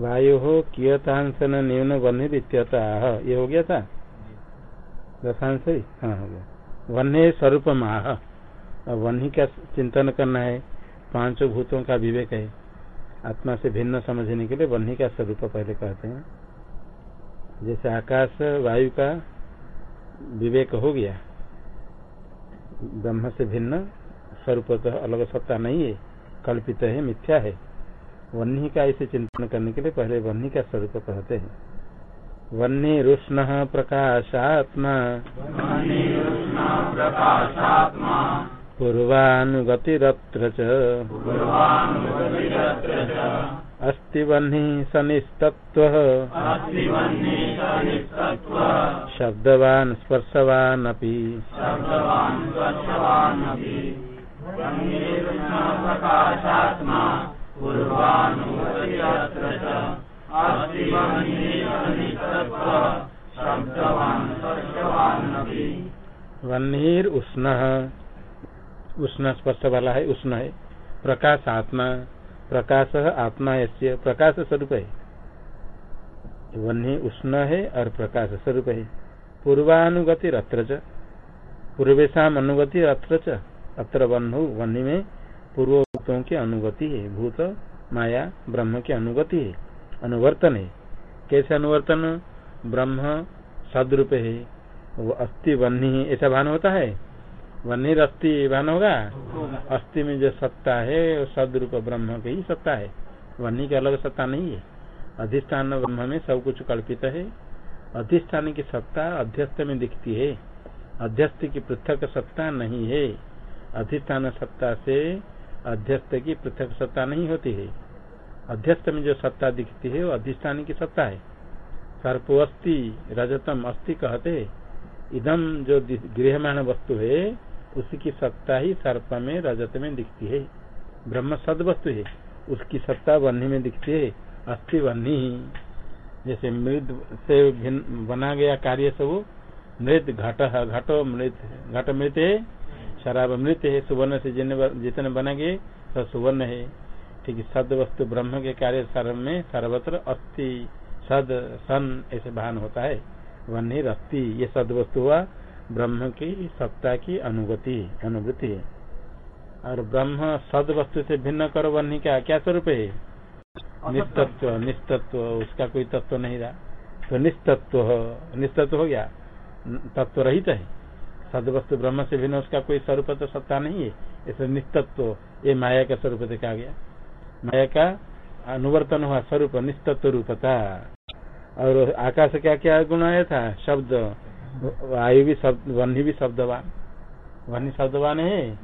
वायु हो कियतांशन न्यून वन्य इत्यतः ये हो गया था? दशांश हाँ हो गया। वन्य स्वरूप माह वन्य का चिंतन करना है। पाँच भूतों का विवेक है। आत्मा से भिन्न समझने के लिए वन्य का स्वरूप पहले कहते हैं। जैसे आकाश, वायु का विवेक हो गया। ब्रह्म से भिन्न स्वरूप अलग सत्ता नहीं है। कल्पित है, मिथ्या है। वन्य का इसे चिंतन करने के लिए पहले वन्य का स्वरूप कहते हैं। वन्य रुष्ण प्रकाशात्मा। पूर्वानुगतिरत्र अस्ति वह्नि सनिस्तत्त्वः। शब्दवान् स्पर्शवान् अपि वह्निर उष्ण। उष्ण स्पर्श वाला है, उष्ण है। प्रकाश आत्मा प्रकाश आत्मा ऐसे प्रकाश स्वरूप है। वन्य उष्ण है और प्रकाश स्वरूप है। पूर्वानुगति अत्र पूर्वेशा अनुगति अत्र अत्र वन्हु वन्य में पूर्वभूतों की अनुगति है। भूत माया, ब्रह्म की अनुगति है। अनुवर्तन है। कैसे अनुवर्तन? ब्रह्म सदरूप है। वो अस्थि वन्य ऐसा भान होता है? वन्य अस्थि भान होगा? अस्थि में जो सत्ता है, वो सदरूप ब्रह्म की ही सत्ता है। वन्य की अलग सत्ता नहीं है। अधिष्ठान ब्रह्म में सब कुछ कल्पित है। अधिष्ठान की सत्ता अध्यस्त में दिखती है। अध्यस्त की पृथक सत्ता नहीं है। अधिष्ठान सत्ता से अध्यस्त की पृथक सत्ता नहीं होती है। अध्यस्त में जो सत्ता दिखती है, वो अधिष्ठान की सत्ता है। सर्पो अस्थि रजतम अस्थि कहते इदम जो गृहमान वस्तु है, उसकी सत्ता ही सर्प में, रजत में दिखती है। ब्रह्म सद वस्तु है, उसकी सत्ता वन्य में दिखती है। अस्थि वन्य जैसे मृद से बना गया कार्य सब मृत घट घटो मृत घट मृत है। शराब मृत है, सुवर्ण से जितने बना गए सब सुवर्ण है। ठीक है सद वस्तु ब्रह्म के कार्य सर्व में सर्वत्र अस्थि, सद, सन, ऐसे भान होता है। वन्य रस्ती, ये सद वस्तु हुआ ब्रह्म की सत्ता की अनुगति अनुभूति है। और ब्रह्म सद वस्तु से भिन्न करो, वन्य का क्या स्वरूप है? निस्तत्व निस्तत्व, उसका कोई तत्व नहीं रहा। तो निस्तत्व निस्तत्व हो गया। तत्व रहित है। सद वस्तु ब्रह्म से भिन्न उसका कोई स्वरूप तो सत्ता नहीं है। इसे निस्तत्व, ये माया का स्वरूप देखा गया। माया का अनुवर्तन हुआ स्वरूप, निस्तत्व रूपता। और आकाश क्या क्या गुण आया था? शब्द। वायु भी शब्द वन्य भी शब्दवान। वन्य शब्दवान है?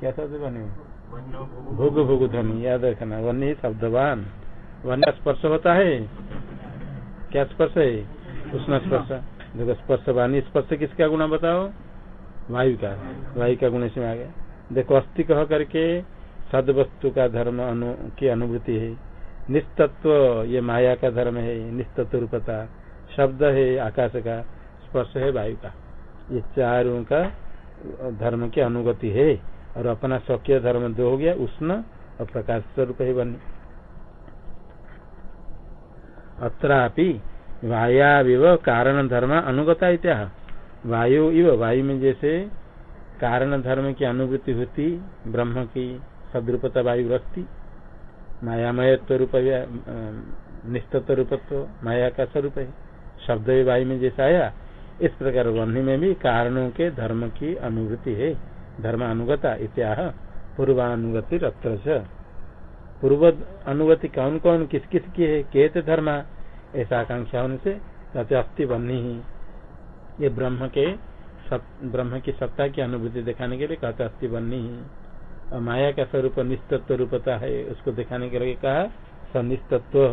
क्या शब्द बने भोग भोग ध्वनि, याद रखना वन्य शब्दवान। वन्य स्पर्श होता है? क्या स्पर्श है? उष्ण स्पर्श। देखो, स्पर्श वाणी स्पर्श किसका गुण बताओ? वायु का। वायु का गुण इसमें आ गया। देखो, अस्थि कह करके सद वस्तु का धर्म अनु, की अनुभूति है। निस्तत्व, ये माया का धर्म है निस्तत्व रूपता। शब्द है, आकाश का। स्पर्श है, वायु का। ये चारों का धर्म की अनुगति है। और अपना स्वकीय धर्म दो हो गया, उष्ण और प्रकाश स्वरूप है बनी अत्रापि वायाविव कारण धर्म अनुगता इत्या वायु इव, वायु में जैसे कारण धर्म की अनुभूति होती, ब्रह्म की सदरूपता वायु रखती, मायामयत्व रूप निस्तत्व रूपत्व, माया का स्वरूप है, शब्द वायु में जैसा आया, इस प्रकार वन्य में भी कारणों के धर्म की अनुभूति है, धर्म अनुगता इत्याह, पूर्वानुगति रत्र पूर्व अनुगति कौन कौन किस किस की है, केत धर्म ऐसा आकांक्षा होने से कहते अस्थि बन्नी ही। ये ब्रह्म के ब्रह्म की सत्ता की अनुभूति दिखाने के लिए कहते अस्थि बन्नी और माया का स्वरूप निस्तत्व रूपता है, उसको दिखाने के लिए कहा सनिस्तत्व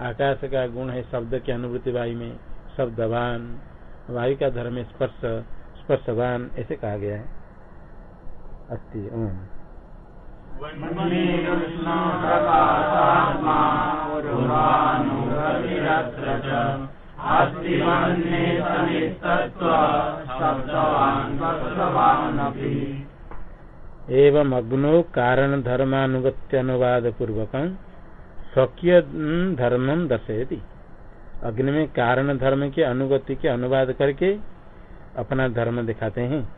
आकाश का गुण है शब्द की अनुभूति वायु में, शब्दवान। वायु का धर्म स्पर्श, स्पर्शवान, ऐसे कहा गया है। अस्थि ओम। एवं अग्नो कारण धर्मानुगत्यानुवाद पूर्वक स्वकीय धर्मम दर्शयती। अग्नि में कारण धर्म के अनुगति के अनुवाद करके अपना धर्म दिखाते हैं।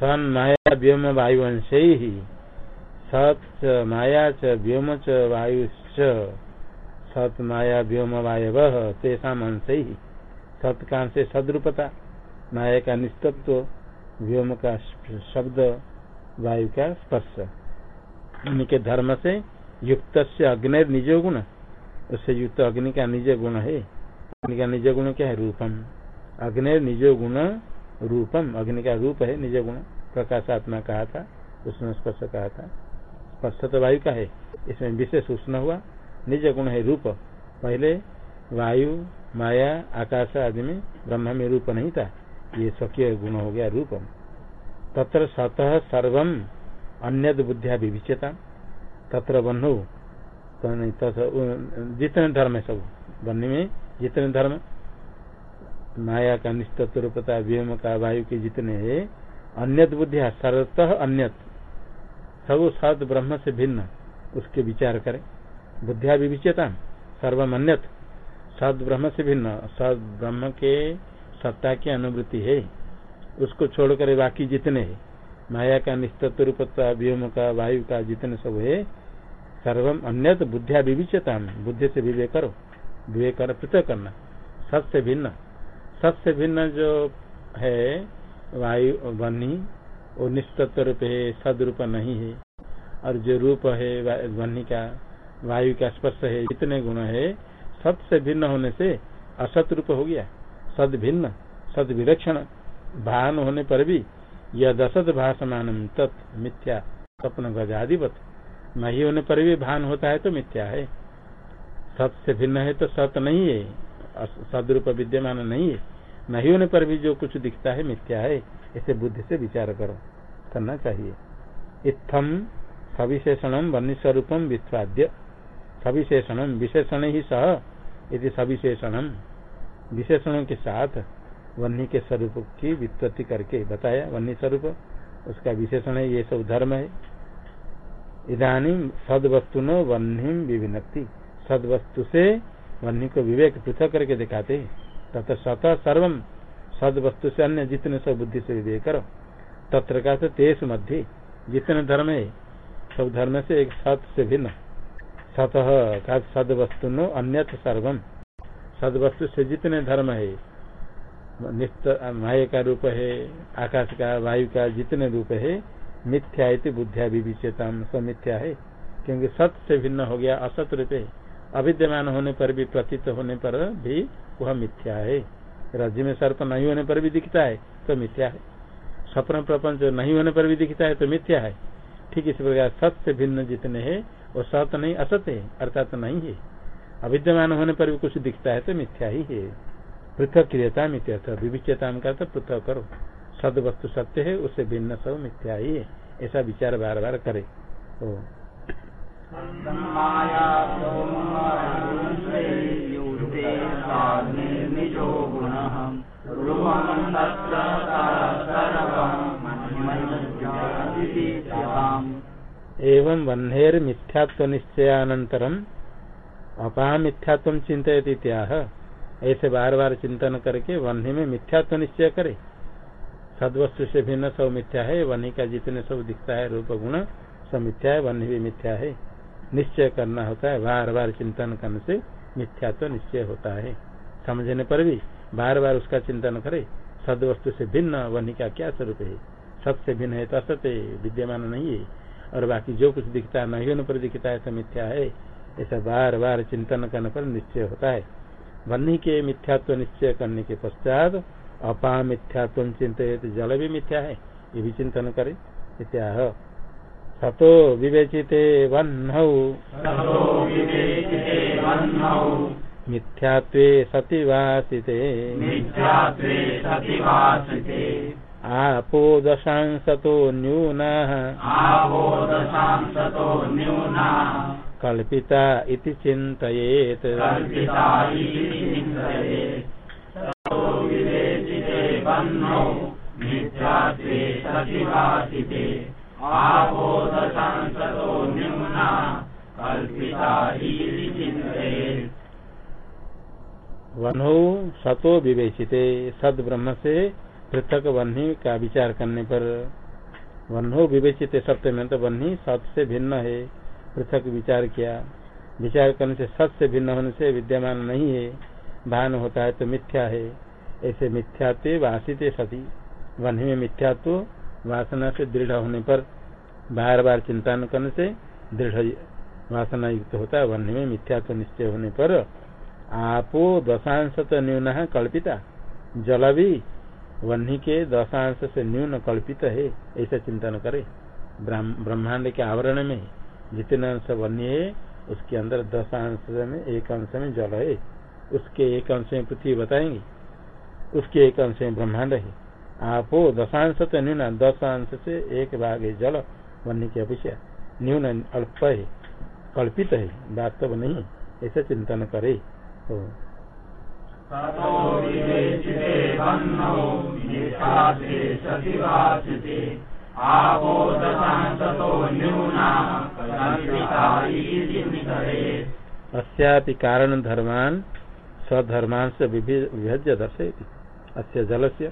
सन माया व्योम वायुवंश ही माया च व्योम च वायुश्च सत माया व्योम वायव तेषा अंश ही सत से सदरूपता माया का निस्तत्व व्योम का शब्द वायु का स्पर्श उनके धर्म से युक्त से अग्नि निज गुण उससे युक्त अग्नि का निज गुण है। अग्नि का निज गुण क्या है? रूपम। अग्नि निज गुण रूपम। अग्नि का रूप है निज गुण। प्रकाशात्मा कहा था उसमें स्पर्श कहा था। स्पर्श तो वायु का है। इसमें विशेष उष्ण हुआ। निज गुण है रूप। पहले वायु, माया, आकाश आदि में ब्रह्म में रूप नहीं था। ये स्वकीय गुण हो गया रूपम। तत्र सतह सर्वम अन्य बुद्धिया विभिचता तत्र बन्हु जितने धर्म है सब, बन्नी में, जितने धर्म, माया का निस्तत्व रूपता, व्योम का, वायु के जितने है अन्य बुद्धिया सर्वतः अन्यत। सब सत ब्रह्म से भिन्न, उसके विचार करें। बुद्धिया विविचता सर्वम अन्यत सद ब्रह्म से भिन्न सद ब्रह्म के सत्ता की अनुभूति है। उसको छोड़कर बाकी जितने है, माया का निस्तत्व रूपता, व्योम का, वायु का जितने सब है सर्वम अन्य बुद्धिया विविचता बुद्धि से विवेक करो। विवेक कर, पृथक करना। सत भिन्न। सत भिन्न जो है, वायु बनी वो निस्तत्व रूप है, सदरूप नहीं है। और जो रूप है बनी का, वायु का स्पर्श है, जितने गुण है सत से भिन्न होने से असत रूप हो गया। सद भिन्न, सद विलक्षण। भान होने पर भी दसत भाषमान तत् मिथ्या, स्वप्न गजाधिपत। नहीं होने पर भी भान होता है तो मिथ्या है। सत से भिन्न है तो सत नहीं है। सदरूप विद्यमान नहीं है। नहीं होने पर भी जो कुछ दिखता है मिथ्या है। इसे बुद्धि से विचार करो। करना चाहिए। इत्थम सविशेषण वन्य स्वरूपम विस्वाद्य सविशेषण विशेषण ही सह यदि सविशेषण। विशेषणों के साथ वन्य के स्वरूप की वित्पत्ति करके। बताया वन्य स्वरूप उसका विशेषण है ये सब धर्म है। इधानी सदवस्तु न वन्य विभिन्नति। सदवस्तु से वन्य को विवेक पृथक करके दिखाते तथा सत सर्वम सद वस्तु से अन्य जितने सब बुद्धि से विवेक करो। तत्र का तेज मध्य, जितने धर्म है, सब धर्म से एक सत से भिन्न। सतह का सद वस्तु नो अन्य सर्वम सद वस्तु से जितने धर्म है नित्य माया का रूप है, आकाश का, वायु का जितने रूप है मिथ्या बुद्धिया विविचेता सब मिथ्या है, क्योंकि सत से भिन्न हो गया, असत रूप। है अविद्यमान होने पर भी, प्रतीत होने पर भी वह मिथ्या है। राज्य में सर्प नहीं होने पर भी दिखता है तो मिथ्या है। स्वप्न प्रपंच नहीं होने पर भी दिखता है तो मिथ्या है। ठीक इसी प्रकार सत्य से भिन्न जितने हैं, वो सत नहीं, असत है, अर्थात तो नहीं है। अविद्यमान होने पर भी कुछ दिखता है तो मिथ्या ही है। पृथक क्रियता मिथ्या विविचता का तो पृथक करो। सद वस्तु सत्य है उससे भिन्न सब मिथ्या ही है। ऐसा विचार बार बार करे। तो एवं वन्हेर मिथ्यात्व निश्चयानंतरम अपा मिथ्यात्व चिंतित ऐसे बार बार चिंतन करके वन्य में मिथ्यात्व निश्चय करे। सदवस्तु से भिन्न सब मिथ्या है वन्य का जितने सब दिखता है रूप गुण, सब मिथ्या है वन्य भी मिथ्या है। निश्चय करना होता है बार बार चिंतन करने से मिथ्यात्व निश्चय होता है। समझने पर भी बार बार उसका चिंतन करे सद वस्तु से भिन्न वन्य का क्या स्वरूप है? सबसे भिन्न है तो असत विद्यमान नहीं है। और बाकी जो कुछ दिखता है नहीं पर दिखता है तो मिथ्या है। ऐसा बार बार चिंतन करने पर निश्चय होता है। वन्य के मिथ्यात्व निश्चय करने के पश्चात अपा मिथ्यात्व चिंतित जल भी मिथ्या है ये भी चिंतन करे इत्याह सतो विवेचिते वह्नौ। मिथ्यात्वे सति वासिते आपो दशांशतो न्यूनः। कल्पिता इति चिन्तयेत्। वनो सतो विवेचिते सद ब्रह्म से पृथक वन्ही का विचार करने पर। वन्हो विवेचित सत्य में तो वन्ही सत से भिन्न है, पृथक विचार किया? विचार करने से सत से भिन्न होने से विद्यमान नहीं है, भान होता है तो मिथ्या है। ऐसे मिथ्यात्व वासित सती। वन्ही में मिथ्यात्व वासना से दृढ़ होने पर बार बार चिंतन करने से दृढ़ वासना युक्त होता है। वन्य में मिथ्यात्व निश्चय होने पर आपो दशांश तो न्यून कल्पिता जल भी वन्य के दशांश से न्यून कल्पित है, ऐसा चिंतन करे। ब्रह्मांड के आवरण में जितने अंश वन्य है, उसके अंदर दस अंश में एक अंश में जल है। उसके एक अंश में पृथ्वी बताएँगे। उसके एक अंश में ब्रह्मांड है। आपो दशांश तो न्यून दस अंश से एक भाग है जल बनने की अपेक्षा न्यून अल्प है, कल्पित है, वास्तव नहीं, ऐसा चिंतन करे। तो अस्यापि कारण धर्मान स्वधर्मान से विभज्य अस्य जल से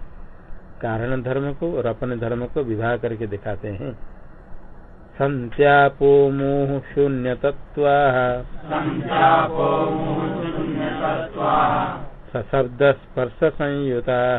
कारण धर्म को और अपने धर्म को विवाह करके दिखाते हैं। संत्यापो मोह शून्य तत्व सशब्द स्पर्श संयुता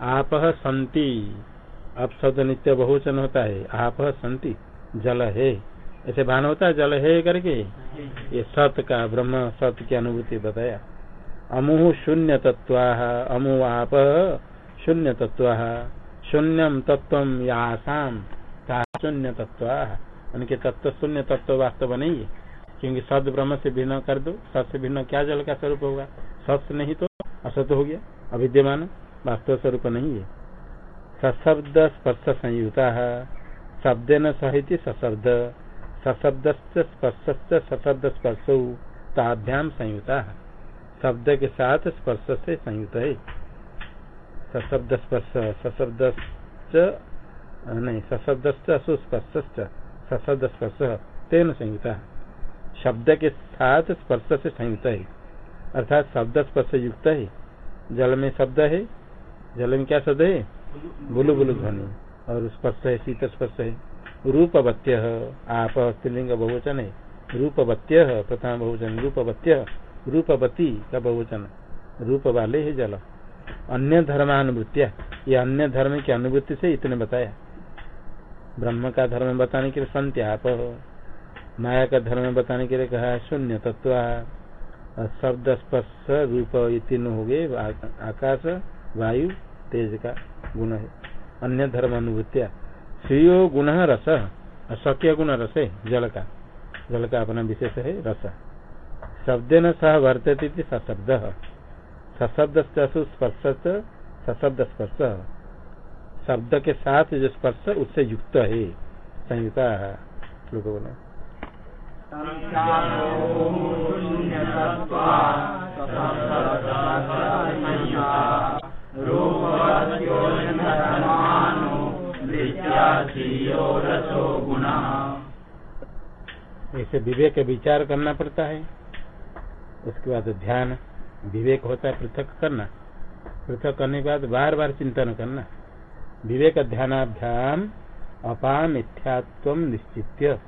आप संति अब शब्द नित्य बहुवचन होता है। आप संति जल है। ऐसे भान होता है, जल है करके? ये सत का ब्रह्म, सत की अनुभूति बताया। अमुह शून्य तत्व अमु आप शून्य तत्व शून्यम तत्व यासाम का शून्य तत्व उनके तत्व शून्य तत्व वास्तव नहीं है। क्योंकि सद ब्रह्म से भिन्न कर दो। सत से भिन्न क्या जल का स्वरूप होगा? सत नहीं तो असत हो गया। अविद्यमान। वास्तव स्वरूप नहीं है। सशब्द स्पर्श संयुता शब्द न सहित सशब्द। सशब्द स्पर्श सशब्द स्पर्श ताभ्याम संयुता शब्द के साथ स्पर्श से संयुक्त है। सशब्द स्पर्श सशब्द नहीं सशब्द सुस्पर्श सशब्द स्पर्श, तेन संयुक्त शब्द के साथ स्पर्श से संयुक्त है। अर्थात शब्द स्पर्श युक्त है। जल में शब्द है। जल में क्या शब्द है बुलु बुलु ध्वनि। और स्पर्श है, शीत स्पर्श है। रूपवत्य, आप स्त्रीलिंग बहुवचन है। रूपवत्य, प्रथम बहुवचन। रूपवत्य, रूपवती का बहुवचन। रूप वाले है जल। अन्य धर्मानुभूतिया ये अन्य धर्म की अनुभूति से इतने बताया। ब्रह्म का धर्म बताने के लिए संत्याप। माया का धर्म बताने के लिए कहा, शून्य तत्व। शब्द स्पर्श रूप ये तीन हो गए आकाश, वायु तेज का गुण है। अन्य धर्म अनुभूतिया श्रेयो गुण रस अशक्य गुण रस है जल का। जल का अपना विशेष है रस। शब्द न सह वर्तती सशब्द। सशब्द स्पर्श सशब्द स्पर्श। शब्द के साथ जो स्पर्श, उससे युक्त है। संयुक्ता। श्लोक बोला। ऐसे विवेक विचार करना पड़ता है। उसके बाद ध्यान, विवेक होता है पृथक करना। पृथक करने के बाद बार बार चिंतन करना। विवेक ध्यानाभ्याम अपा मिथ्यात्व निश्चित्य।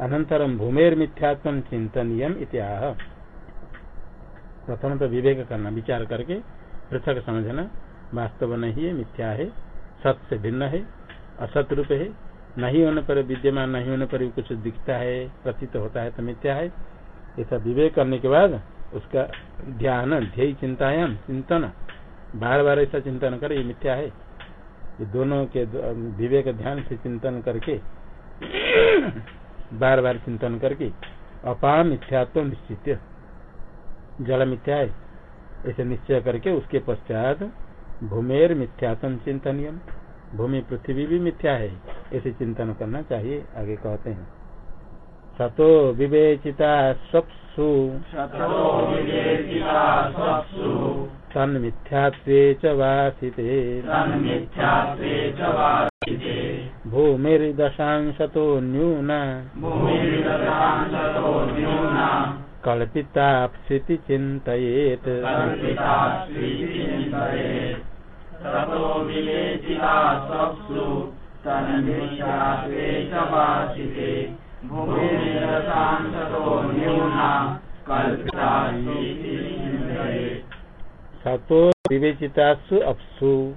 अनंतरम भूमेर मिथ्यात्व चिंतनीय इत्याह। प्रथम तो विवेक करना, विचार करके पृथक समझना वास्तव नहीं है, मिथ्या है सत से भिन्न है, असत रूप है। नहीं होने पर विद्यमान, नहीं होने पर कुछ दिखता है, प्रतीत होता है तो मिथ्या है। ऐसा विवेक करने के बाद उसका ध्यान, ध्यय, चिंतायाम, चिंतन बार बार ऐसा चिंतन करे, ये मिथ्या है। ये दोनों के विवेक ध्यान से चिंतन करके बार बार चिंतन करके अपाम मिथ्यात्व निश्चित जल मिथ्या है। ऐसे निश्चय करके उसके पश्चात भूमेर मिथ्यात्म चिंतनियम। भूमि पृथ्वी भी मिथ्या है ऐसे चिंतन करना चाहिए आगे कहते हैं। सतो विवेचिता स्वप्सु। तन्मिथ्यात्वे च वासिते। भूमिर्दशांशतो न्यूना। कल्पिताप्सिति चिन्तयेत् सतो विवेचितासु अपसु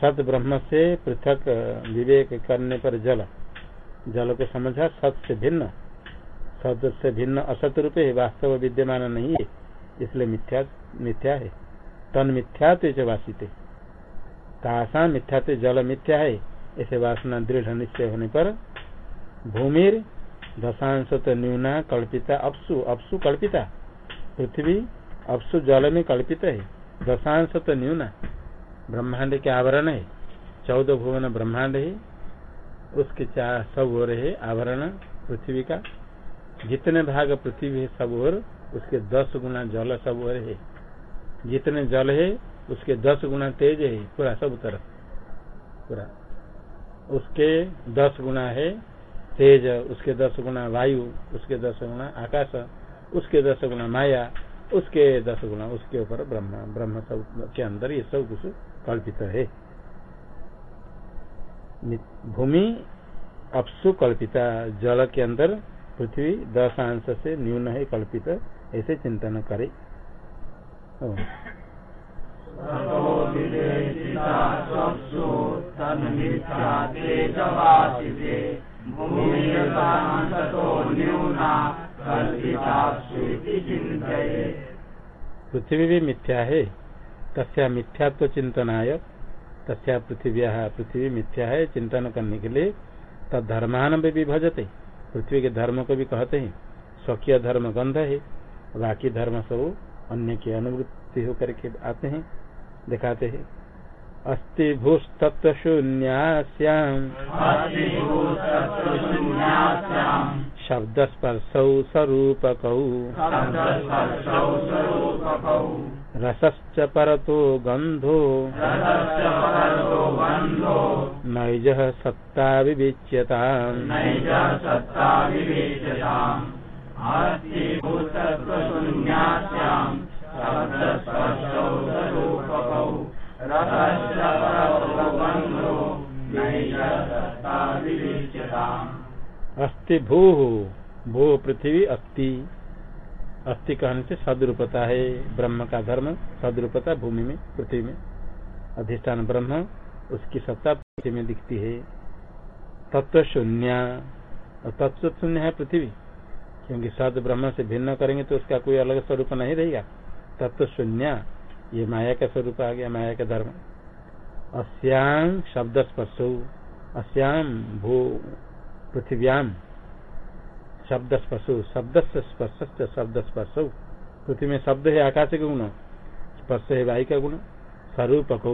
सत ब्रह्म से पृथक विवेक करने पर जल। जल को समझा सत से भिन्न। सत से भिन्न असत रूप है, वास्तव विद्यमान नहीं है, इसलिए मिथ्या मिथ्या है। तन मिथ्या वासित। तासा मिथ्या जल मिथ्या है ऐसे वासना दृढ़ निश्चय होने पर भूमिर दशांश तो न्यूना कल्पिता अपसु अपसु कल्पिता। पृथ्वी अपसु जल में कल्पित है दशांश तो न्यूना। ब्रह्मांड के आवरण है, चौदह भुवन ब्रह्मांड है, उसके चार सब हो रहे आवरण, पृथ्वी का। जितने भाग पृथ्वी है सब ओर उसके दस गुना जल सब ओर है। जितने जल है, उसके दस गुना तेज है, पूरा सब तरफ़। पूरा। उसके दस गुना है तेज, उसके दस गुना वायु, उसके दस गुना आकाश, उसके दस गुना माया, उसके दस गुना उसके ऊपर ब्रह्म ब्रह्म सब के अंदर ये सब कुछ कल्पित है। भूमि अपसु कल्पिता, जल के अंदर पृथ्वी दस अंश से न्यून है, कल्पित ऐसे चिंतन करे। पृथ्वी भी मिथ्या है, तस्या मिथ्यात्व चिंतनाय, तस्या पृथ्वी पृथ्वी मिथ्या है, चिंतन करने के लिए तब धर्मान भी भजते। पृथ्वी के धर्म को भी कहते हैं। स्वकीय धर्म गंध है। बाकी धर्म सब अन्य की अनुवृत्ति होकर के आते हैं दिखाते हैं। अस्ति शब्द स्पर्शौ स्वरूपक। रसश्च परतो गंधो नैज सत्ता विविच्यता अस्ति भू। भू पृथ्वी अस्ति। अस्थि कहने से सदरूपता है ब्रह्म का धर्म, सदरूपता भूमि में, पृथ्वी में। अधिष्ठान ब्रह्म, उसकी सत्ता पृथ्वी में दिखती है। तत्व शून्य। और तत्व शून्य है पृथ्वी। क्योंकि सद ब्रह्म से भिन्न करेंगे तो उसका कोई अलग स्वरूप नहीं रहेगा। तत्व शून्य। ये माया का स्वरूप आ गया, माया का धर्म। अस्याम शब्द स्पर्श अस्याम भू पृथिव्याम शब्द स्पर्श शब्द स्पर्श शब्द स्पर्श पृथ्वी में शब्द है आकाश का गुण, स्पर्श है वायु का गुण, स्वरूपक,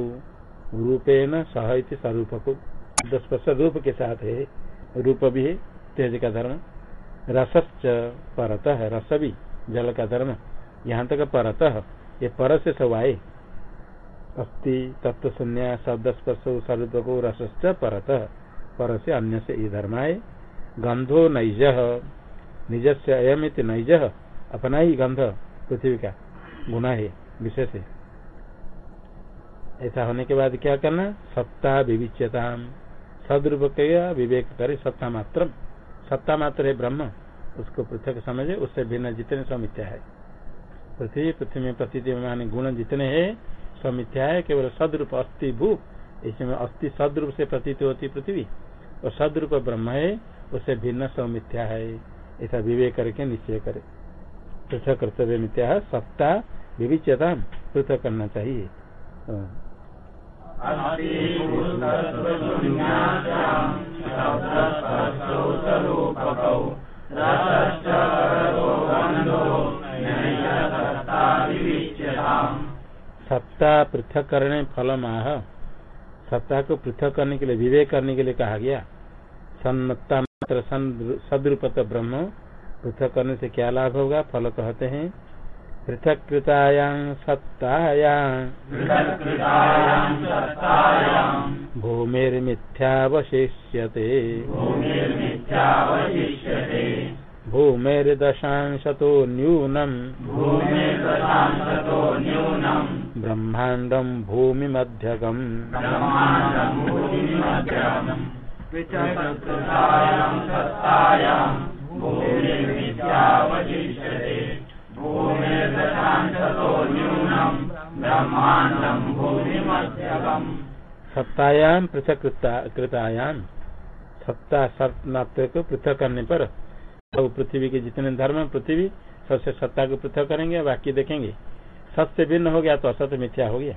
रूपेण सह स्वरूपक। स्पर्श रूप के साथ है, रूप भी है, तेज का धर्म रसच परत है रस भी, जल का धर्म यहाँ तक परत, ये पर से सब आए। अस्थि तत्व शून्य शब्द स्पर्श स्वरूप रसच परत, पर से अन्य से ये धर्म गंधो नैज निज से अयम नैज अपना ही गंध पृथ्वी का गुना है विशेष। है ऐसा होने के बाद क्या करना? सत्ता विविच्यता सदरूप विवेक करे सत्ता मात्र सत्ता मात्र है ब्रह्म। उसको पृथक समझे, उससे भिन्न जितने समित्या है। पृथ्वी पृथ्वी में प्रतीति मान गुण जितने हैं, समित्या है, केवल सदरूप अस्थि भू। इसमें अस्थि सदरूप से प्रतीत होती पृथ्वी। और सदरूप ब्रह्म है, उससे भिन्न समिथ्या है। ऐसा विवेक करके निश्चय करे। पृथक कर्तव्य मिथ्या सत्ता विविचता पृथक करना चाहिए। सत्ता पृथक करने फल माह सत्ता को पृथक करने के लिए विवेक करने के लिए कहा गया। सन्मत्ता मात्र सदरूपत ब्रह्म पृथक करने से क्या लाभ होगा? फल कहते हैं पृथक कृतायां सत्तायां। भूमिर्मिथ्यावशिष्यते। भूमिर्दशांशतो न्यूनम्। ब्रह्माण्डम् भूमिमध्यगम्। सत्तायाम पृथक कृतायाम सत्ता सत्मात्र को पृथक करने पर सब पृथ्वी के जितने धर्म पृथ्वी, सबसे सत्ता को पृथक करेंगे, बाकी देखेंगे। सत्य भिन्न हो गया तो असत मिथ्या हो गया।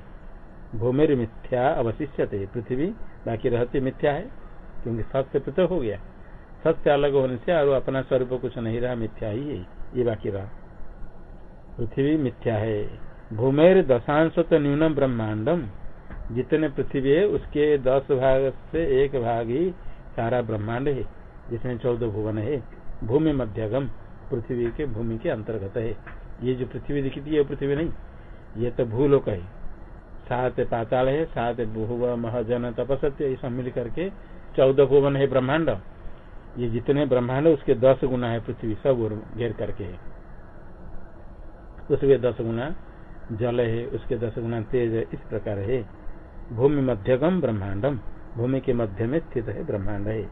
भूमिर मिथ्या अवशिष्य पृथ्वी, बाकी रहते मिथ्या है। क्योंकि सत्य पृथक हो गया। सत्य अलग होने से और अपना स्वरूप कुछ नहीं रहा, मिथ्या ही है। ये बाकी रहा पृथ्वी मिथ्या है। भूमेर दशांश तो न्यूनम ब्रह्मांडम। जितने पृथ्वी है, उसके दस भाग से एक भाग ही सारा ब्रह्मांड है, जिसमें चौदह भुवन है। भूमि मध्यगम, पृथ्वी के भूमि के अंतर्गत है। ये जो पृथ्वी दिखती है पृथ्वी नहीं। ये तो भूलोक है। सात पाताल है, सात भूव महजन तपसत्य ये सब मिल करके चौदह भुवन है ब्रह्मांड। ये जितने ब्रह्मांड, उसके दस गुना है पृथ्वी, सब घेर करके है। उसके दस गुना जल है, उसके दस गुना तेज है, इस प्रकार है। भूमि मध्यगम ब्रह्मांडम, भूमि के मध्य में स्थित है, ब्रह्मांड है।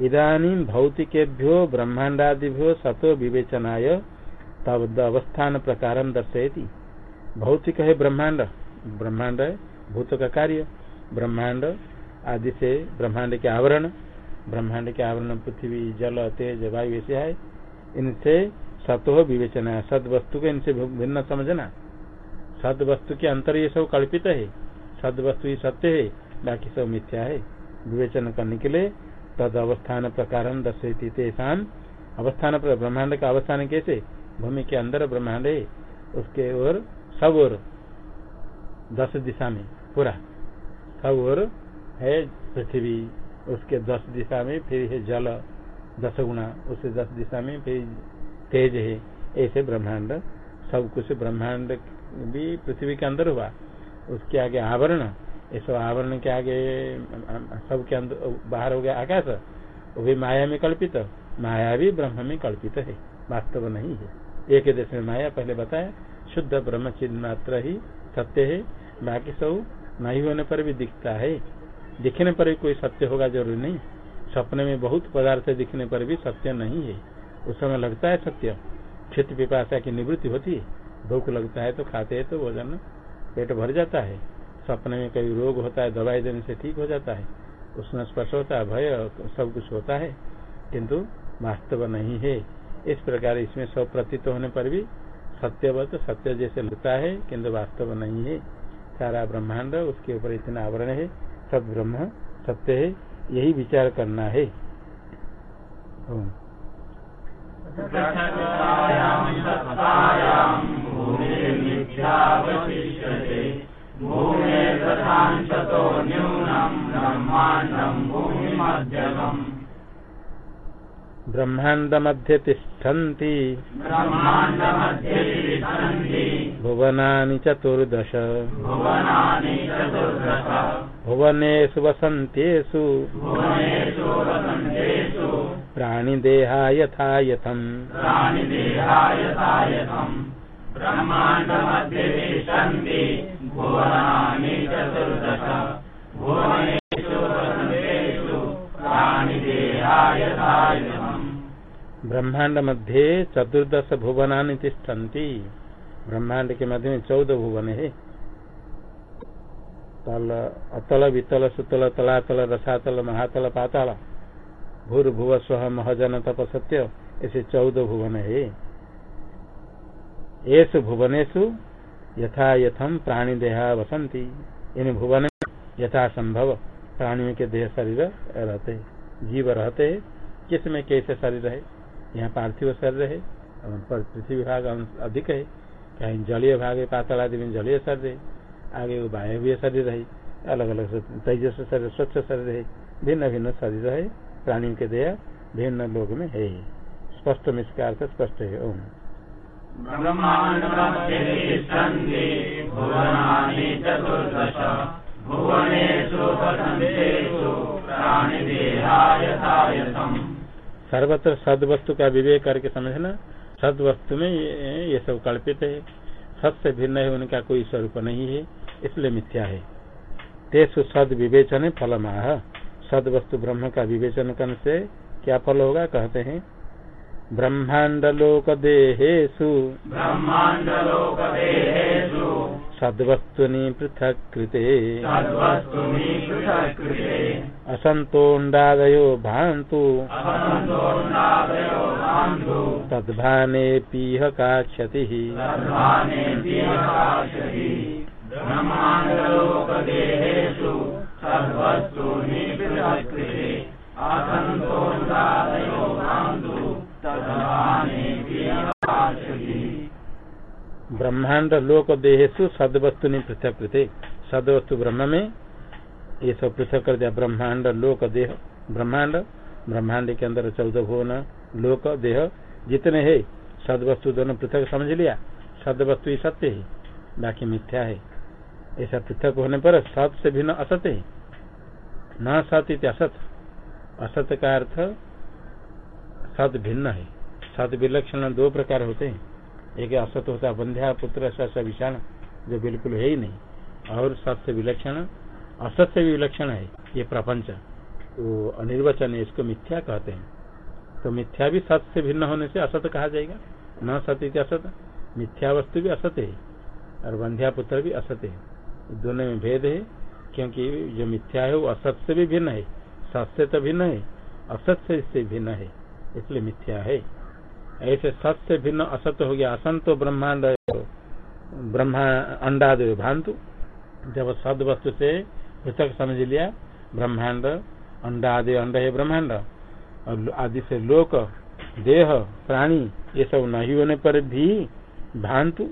इधानी भौतिकेभ्यो ब्रह्मांडादिभ्यो सतो विवेचनाय तब अवस्थान प्रकार दर्शयती। भौतिक है ब्रह्मांड। ब्रह्मांड है भूत का कार्य। ब्रह्मांड आदि से ब्रह्मांड के आवरण, ब्रह्मांड के आवरण पृथ्वी, जल, तेज, वायु, ऐसे है। इनसे सतो विवेचना सद वस्तु को इनसे भिन्न समझना। सद वस्तु के अंतर ये सब कल्पित है। सद वस्तु ही सत्य है, बाकी सब मिथ्या है। विवेचन करने के लिए तद अवस्थान प्रकार दर्शती तेषाम अवस्थान पर ब्रह्मांड का अवस्थान कैसे? भूमि के अंदर ब्रह्मांड है। उसके ओर सब ओर दस दिशा में, पूरा। सब ओर है पृथ्वी उसके दस दिशा में, फिर है जल, दस गुणा उसके दस दिशा में, फिर तेज है। ऐसे ब्रह्मांड, सब कुछ ब्रह्मांड भी पृथ्वी के अंदर हुआ। उसके आगे आवरण ये सब आवरण के आगे सब के अंदर, बाहर हो गया आकाश, वो भी माया में कल्पित। माया भी ब्रह्म में कल्पित है, वास्तव नहीं है। एक देश में माया पहले बताया, शुद्ध ब्रह्म चिन्ह मात्र ही सत्य है, बाकी सब नहीं होने पर भी दिखता है। दिखने पर भी कोई सत्य होगा ज़रूरी नहीं। सपने में बहुत पदार्थ दिखने पर भी सत्य नहीं है। उस समय लगता है सत्य। क्षेत्र पिपाशा की निवृत्ति होती है। भूख लगता है तो खाते हैं तो भोजन। पेट भर जाता है। सपने में कभी रोग होता है, दवाई देने से ठीक हो जाता है। उसमें स्पर्श होता है, भय सब कुछ होता है। किंतु वास्तव नहीं है। इस प्रकार इसमें सब प्रतीत होने पर भी सत्यवत सत्य जैसे लगता है, किंतु वास्तव नहीं है। सारा ब्रह्मांड उसके ऊपर इतना आवरण है सब ब्रह्म सत्य है यही विचार करना है। ब्रह्मांड मध्य तिष्ठन्ति। भुवनानि चतुर्दश। भुवनेषु वसन्त्येषु प्राणिदेहा यथा यथम् वसन्तेषु ब्रह्मांड मध्य चतुर्दश। भुवनानि तिष्ठन्ति ब्रह्मांड के मध्य में चौदह भुवन है तल, अतल वितल, सुतल, तलातल, रसातल, महातल, पाताल। भूर भूर्भुव स्व महजन तप, सत्य, ऐसे चौदह भुवन है। येसु भुवनेशु यथा यथम प्राणी देहा वसंती इन भुवन यथा संभव प्राणियों के देह शरीर रहते, जीव रहते है किसमें कैसे शरीर है? यहाँ पार्थिव शरीर है पृथ्वी भाग अधिक है। कहीं जलीय भाग है पातल आदि में जलीय शरीर है। आगे वो वायव्य शरीर है अलग अलग तेजस शरीर स्वच्छ शरीर है भिन्न भिन्न शरीर है प्राणियों के देह भिन्न लोग में है। स्पष्ट में इसका अर्थ स्पष्ट है ओम। सर्वत्र सद वस्तु का विवेक करके समझना सद वस्तु में ये, ये सब कल्पित है। सत से भिन्न है उनका कोई स्वरूप नहीं है। इसलिए मिथ्या है। तेसु सद विवेचन फल माह सद वस्तु ब्रह्म का विवेचन करने से क्या फल होगा कहते हैं? ब्रह्मांड लोक देहेशु सद्वस्तुनि पृथक कृते असंतोडादयो भान्तु। तद्भाने पीह का क्षति ब्रह्मांड लोक देहेशु सदवस्तु पृथक पृथक सदवस्तु ब्रह्म में ये सब पृथक कर दिया ब्रह्मांड लोक देह ब्रह्मांड ब्रह्मांड के अंदर चौदह भुवन लोक देह जितने है सदवस्तु दोनों पृथक समझ लिया। सदवस्तु ही सत्य है, बाकी मिथ्या है। ऐसा पृथक होने पर सत से भिन्न असत है। न सत इत असत। असत का अर्थ सत भिन्न है। सत विलक्षण दो प्रकार होते हैं। एक असत होता है बंध्या, पुत्र सस विषाण, जो बिल्कुल है ही नहीं। और सत से विलक्षण, असत से भी विलक्षण है, ये प्रपंच। तो अनिर्वचन है, इसको मिथ्या कहते हैं। तो मिथ्या भी सत से भिन्न होने से असत कहा जाएगा। न सत इत असत, मिथ्या वस्तु भी असत है। और बंध्या, पुत्र भी असत है। दोनों में भेद है, क्योंकि जो मिथ्या है वो असत से भी भिन्न है सत से तो भिन्न है, असत से इससे भिन्न है, इसलिए मिथ्या है। ऐसे सत से भिन्न असत हो गया, असंत ब्रह्मांड, ब्रह्मा अंडा दे भांतु जब सद वस्तु से पृथक समझ लिया, ब्रह्मांड अंडा आदि अंड है ब्रह्मांड, और आदि से लोक, देह, प्राणी, ये सब नहीं होने पर भी भांतु,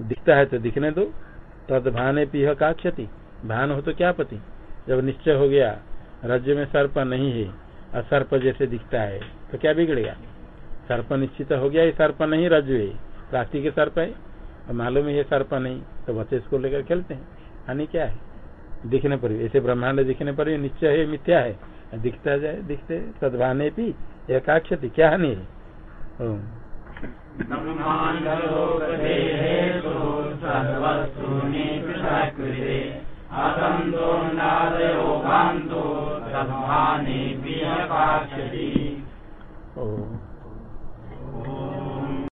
दिखता है तो दिखने दो। तद भाने पीह का क्षति भान हो तो क्या पति? जब निश्चय हो गया, राज्य में सर्प नहीं है और सर्प जैसे दिखता है तो क्या बिगड़ेगा? सर्प निश्चित हो गया, ये सर्प नहीं रज है। प्लास्टिक के सर्प है। और मालूम है ये सर्प नहीं तो बच्चे इसको लेकर खेलते हैं। हानि क्या है? दिखने पर ऐसे ब्रह्मांड दिखने पर निश्चय है, मिथ्या है। दिखता जाए, दिखते तदभाने भी एकाक्षति क्या हानि है? सर्वस्तूनि कृतकृते असन्तो नादयो गान्तो ब्रह्माणि प्रियपाक्षति ओम्।